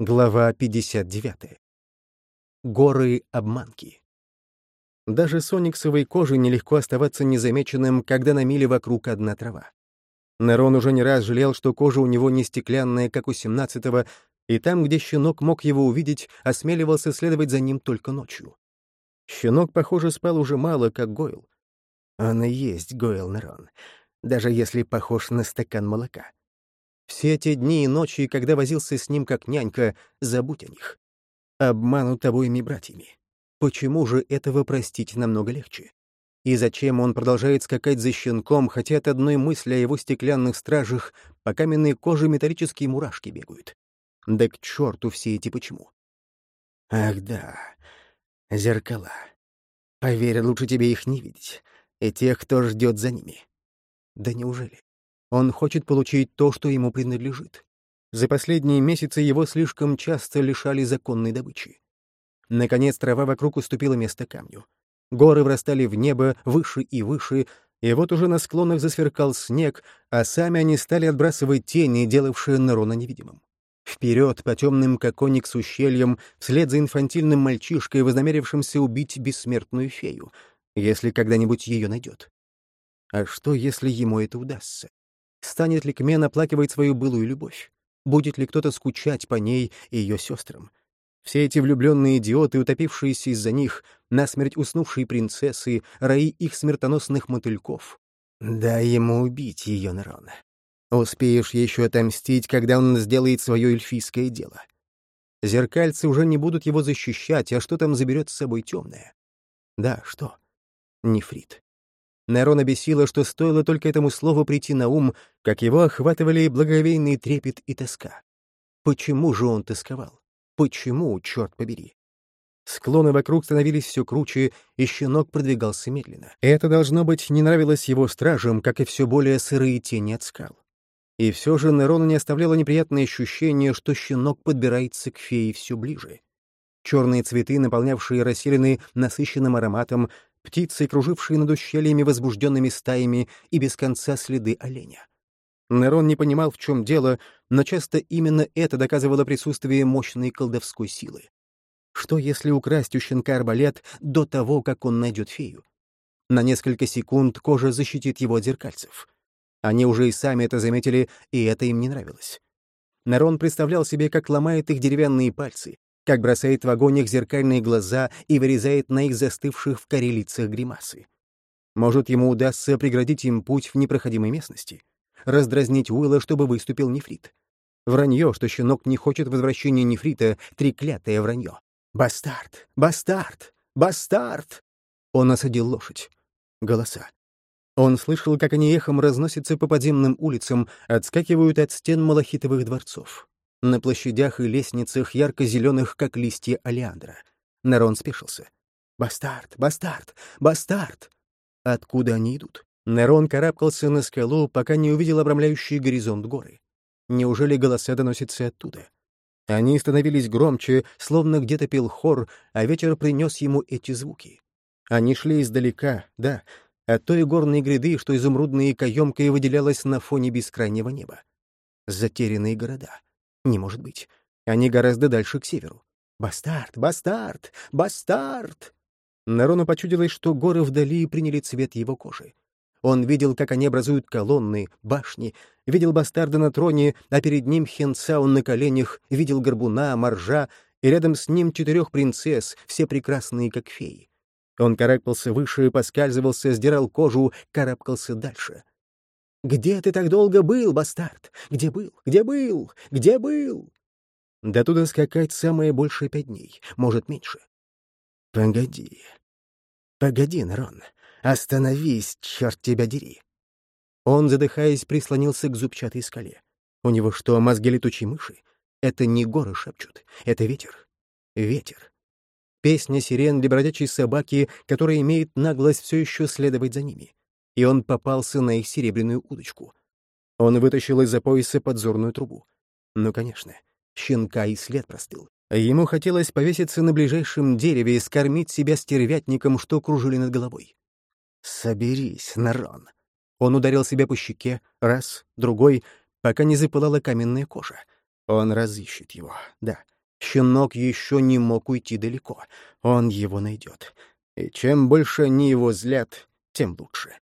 Глава 59. Горы обманки. Даже с ониксовой кожей нелегко оставаться незамеченным, когда на миле вокруг одна трава. Нерон уже не раз жалел, что кожа у него не стеклянная, как у семнадцатого, и там, где щенок мог его увидеть, осмеливался следовать за ним только ночью. Щенок, похоже, спал уже мало, как Гойл. Он и есть Гойл Нерон, даже если похож на стакан молока. Все те дни и ночи, когда возился с ним как нянька, забудь о них. Обманут обоими братьями. Почему же этого простить намного легче? И зачем он продолжает скакать за щенком, хотя от одной мысли о его стеклянных стражах по каменной коже металлические мурашки бегают? Да к черту все эти почему. Ах да, зеркала. Поверь, лучше тебе их не видеть, и тех, кто ждет за ними. Да неужели? Он хочет получить то, что ему принадлежит. За последние месяцы его слишком часто лишали законной добычи. Наконец трава вокруг уступила место камню. Горы врастали в небо выше и выше, и вот уже на склонах засверкал снег, а сами они стали отбрасывать тени, делавшие Нерона невидимым. Вперед по темным, как оникс, ущельям, вслед за инфантильным мальчишкой, вознамерившимся убить бессмертную фею, если когда-нибудь ее найдет. А что, если ему это удастся? Станет ли Кмен оплакивать свою былую любовь? Будет ли кто-то скучать по ней и ее сестрам? Все эти влюбленные идиоты, утопившиеся из-за них, насмерть уснувшие принцессы, раи их смертоносных мотыльков. Дай ему убить ее, Нерон. Успеешь еще отомстить, когда он сделает свое эльфийское дело. Зеркальцы уже не будут его защищать, а что там заберет с собой темное? Да, что? Нефрит. Нерона бесило, что стоило только этому слову прийти на ум, как его охватывали благоговейный трепет и тоска. Почему же он тосковал? Почему, черт побери? Склоны вокруг становились все круче, и щенок продвигался медленно. Это, должно быть, не нравилось его стражам, как и все более сырые тени от скал. И все же Нерона не оставляло неприятное ощущение, что щенок подбирается к фее все ближе. Черные цветы, наполнявшие расселены насыщенным ароматом, птицы, кружившие над ущельями возбужденными стаями и без конца следы оленя. Нерон не понимал, в чем дело, но часто именно это доказывало присутствие мощной колдовской силы. Что, если украсть у щенка арбалет до того, как он найдет фею? На несколько секунд кожа защитит его от зеркальцев. Они уже и сами это заметили, и это им не нравилось. Нерон представлял себе, как ломает их деревянные пальцы, как бросает в огонь их зеркальные глаза и вырезает на их застывших в коре лицах гримасы. Может, ему удастся преградить им путь в непроходимой местности, раздразнить Уилла, чтобы выступил нефрит. Вранье, что щенок не хочет возвращения нефрита, треклятое вранье. «Бастард! Бастард! Бастард!» Он осадил лошадь. Голоса. Он слышал, как они эхом разносятся по подземным улицам, отскакивают от стен малахитовых дворцов. На площадях и лестницах ярко-зеленых, как листья олеандра. Нерон спешился. «Бастард! Бастард! Бастард!» Откуда они идут? Нерон карабкался на скалу, пока не увидел обрамляющий горизонт горы. Неужели голоса доносятся оттуда? Они становились громче, словно где-то пел хор, а ветер принес ему эти звуки. Они шли издалека, да, от той горной гряды, что изумрудной каемкой выделялась на фоне бескрайнего неба. Затерянные города. Не может быть. Они гораздо дальше к северу. Бастард! Бастард! Бастард! Нарону почудилось, что горы вдали приняли цвет его кожи. Он видел, как они образуют колонны, башни, видел бастарда на троне, а перед ним Хенцау на коленях, видел горбуна, моржа, и рядом с ним четырех принцесс, все прекрасные, как феи. Он карабкался выше, поскальзывался, сдирал кожу, карабкался дальше. «Где ты так долго был, бастард? Где был? Где был? Где был?» До туда скакать самое большее пять дней, может, меньше. «Погоди. Погоди, Нарон. Остановись, черт тебя дери!» Он, задыхаясь, прислонился к зубчатой скале. У него что, мозги летучей мыши? Это не горы шепчут, это ветер. Ветер. Песня сирен для бродячей собаки, которая имеет наглость все еще следовать за ними и он попался на их серебряную удочку. Он вытащил из-за пояса подзорную трубу. Ну, конечно, щенка и след простыл. Ему хотелось повеситься на ближайшем дереве и скормить себя стервятником, что кружили над головой. «Соберись, Нарон!» Он ударил себя по щеке, раз, другой, пока не запылала каменная кожа. Он разыщет его, да. Щенок еще не мог уйти далеко. Он его найдет. И чем больше они его злят, тем лучше.